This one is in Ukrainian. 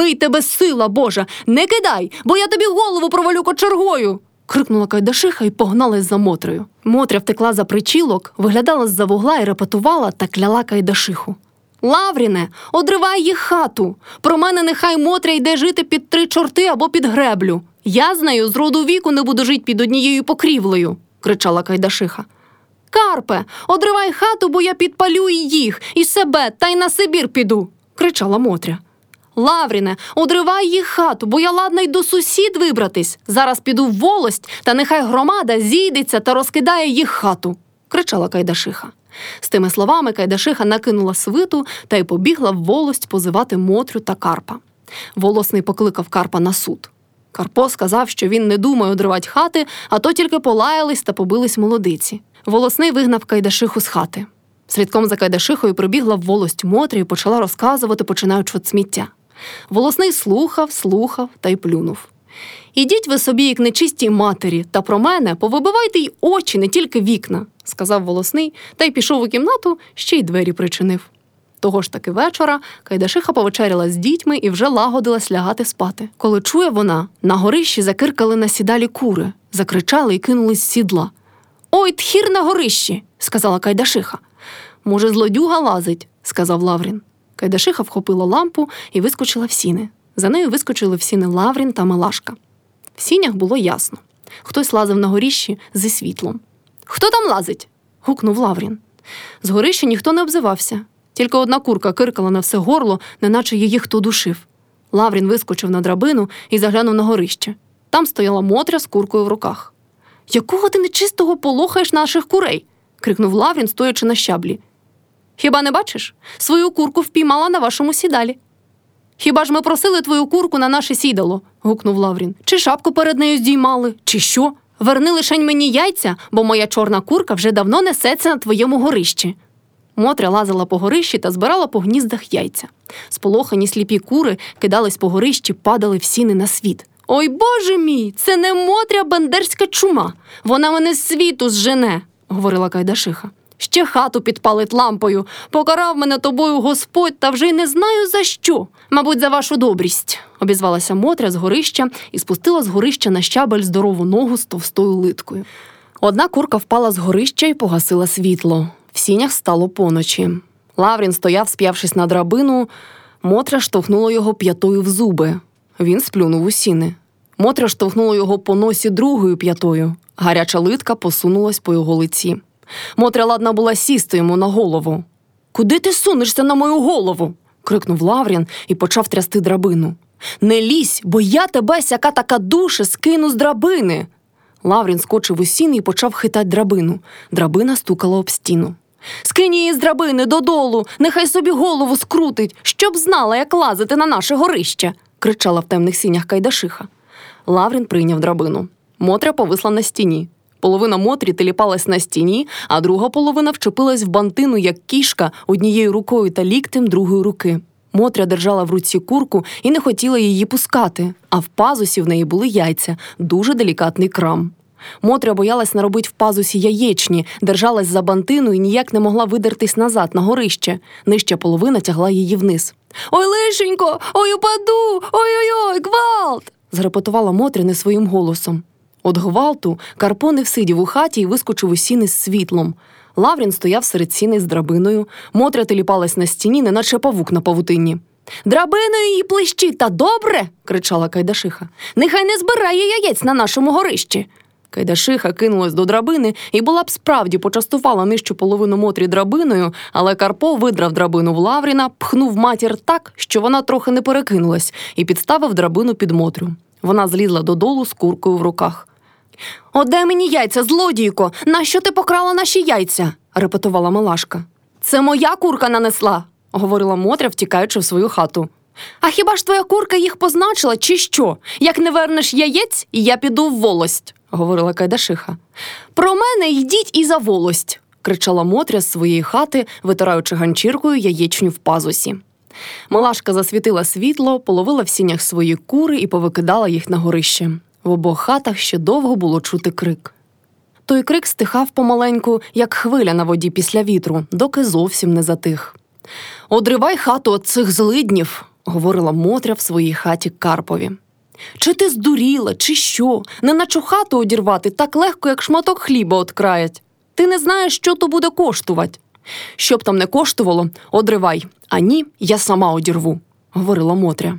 Бий тебе сила Божа! Не кидай, бо я тобі голову провалю кочергою. крикнула Кайдашиха і погналась за Мотрею. Мотря втекла за причілок, виглядала з-за вугла і репетувала та кляла Кайдашиху. Лавріне, одривай їх хату. Про мене нехай Мотря йде жити під три чорти або під греблю. Я з нею з роду віку не буду жити під однією покрівлею, кричала Кайдашиха. Карпе, одривай хату, бо я підпалю і їх, і себе, та й на Сибір піду, кричала Мотря. Лавріне, одривай їх хату, бо я ладна й до сусід вибратись. Зараз піду в волость, та нехай громада зійдеться та розкидає їх хату, кричала Кайдашиха. З тими словами Кайдашиха накинула свиту та й побігла в волость позивати Мотрю та Карпа. Волосний покликав Карпа на суд. Карпо сказав, що він не думає одривати хати, а то тільки полаялись та побились молодиці. Волосний вигнав Кайдашиху з хати. Слідком за Кайдашихою прибігла в волость Мотрі і почала розказувати, починаючи від сміття. Волосний слухав, слухав та й плюнув. Ідіть ви собі, як нечистій матері, та про мене повибивайте й очі, не тільки вікна, сказав волосний, та й пішов у кімнату, ще й двері причинив. Того ж таки вечора Кайдашиха повечеряла з дітьми і вже лагодилась лягати спати. Коли чує вона, на горищі закиркали на сідалі кури, закричали і кинулись з сідла. Ой, тхір на горищі, сказала Кайдашиха. Може, злодюга лазить, сказав Лаврін. Кайдашиха вхопила лампу і вискочила в сіни. За нею вискочили в сіни Лаврін та Милашка. В сінях було ясно. Хтось лазив на горіщі зі світлом. Хто там лазить? гукнув Лаврін. З горища ніхто не обзивався, тільки одна курка киркала на все горло, неначе її хто душив. Лаврін вискочив на драбину і заглянув на горище. Там стояла Мотря з куркою в руках. Якого ти нечистого полохаєш наших курей? крикнув Лаврін, стоячи на щаблі. Хіба не бачиш? Свою курку впіймала на вашому сідалі. Хіба ж ми просили твою курку на наше сідало? гукнув Лаврін. Чи шапку перед нею здіймали, чи що? Верни лишень мені яйця, бо моя чорна курка вже давно несеться на твоєму горищі. Мотря лазила по горищі та збирала по гніздах яйця. Сполохані сліпі кури кидались по горищі, падали в сіни на світ. Ой Боже мій, це не Мотря бандерська чума. Вона мене з світу зжене, говорила Кайдашиха. Ще хату підпалить лампою. Покарав мене тобою Господь, та вже й не знаю за що. Мабуть, за вашу добрість, обізвалася Мотря з горища і спустила з горища на щабель здорову ногу з товстою литкою. Одна курка впала з горища і погасила світло. В сінях стало поночі. Лаврін стояв, сп'явшись на драбину. Мотря штовхнула його п'ятою в зуби. Він сплюнув у сіни. Мотря штовхнула його по носі другою п'ятою. Гаряча литка посунулась по його лиці. Мотря ладна була сісти йому на голову. Куди ти сунешся на мою голову? крикнув Лаврін і почав трясти драбину. Не лізь, бо я тебе, сяка така душа, скину з драбини. Лаврін скочив у сіни і почав хитати драбину. Драбина стукала об стіну. Скинь її з драбини додолу, нехай собі голову скрутить, щоб знала, як лазити на наше горище, кричала в темних сінях Кайдашиха. Лаврін прийняв драбину. Мотря повисла на стіні. Половина Мотрі теліпалась на стіні, а друга половина вчепилась в бантину, як кішка, однією рукою та ліктем другої руки. Мотря держала в руці курку і не хотіла її пускати, а в пазусі в неї були яйця, дуже делікатний крам. Мотря боялась наробити в пазусі яєчні, держалась за бантину і ніяк не могла видертись назад на горище. Нижча половина тягла її вниз. Ой, лишенько, ой, упаду, ой-ой-ой, гвалт. зрепетувала Мотря не своїм голосом. От гвалту Карпо не всидів у хаті і вискочив у сіни з світлом. Лаврін стояв серед сіни з драбиною, Мотря теліпалась на стіні, неначе павук на павутинні. Драбиною її плещі, та добре. кричала Кайдашиха. Нехай не збирає яєць на нашому горищі. Кайдашиха кинулась до драбини і була б справді почастувала нижчу половину Мотрі драбиною, але Карпо видрав драбину в Лавріна, пхнув матір так, що вона трохи не перекинулась, і підставив драбину під Мотрю. Вона злізла додолу з куркою в руках. Оде мені яйця, злодійко, нащо ти покрала наші яйця? репетувала Милашка. Це моя курка нанесла, говорила Мотря, втікаючи в свою хату. А хіба ж твоя курка їх позначила, чи що? Як не вернеш яєць, я піду в волость, говорила Кайдашиха. Про мене йдіть і за волость, кричала Мотря з своєї хати, витираючи ганчіркою яєчню в пазусі. Малашка засвітила світло, половила в сінях свої кури і повикидала їх на горище. В обох хатах ще довго було чути крик. Той крик стихав помаленьку, як хвиля на воді після вітру, доки зовсім не затих. Одривай хату от цих злиднів, говорила Мотря в своїй хаті Карпові. Чи ти здуріла, чи що? Не начу хату одірвати так легко, як шматок хліба откраять. Ти не знаєш, що то буде коштувати. Щоб там не коштувало, одривай, а ні, я сама одірву, говорила Мотря.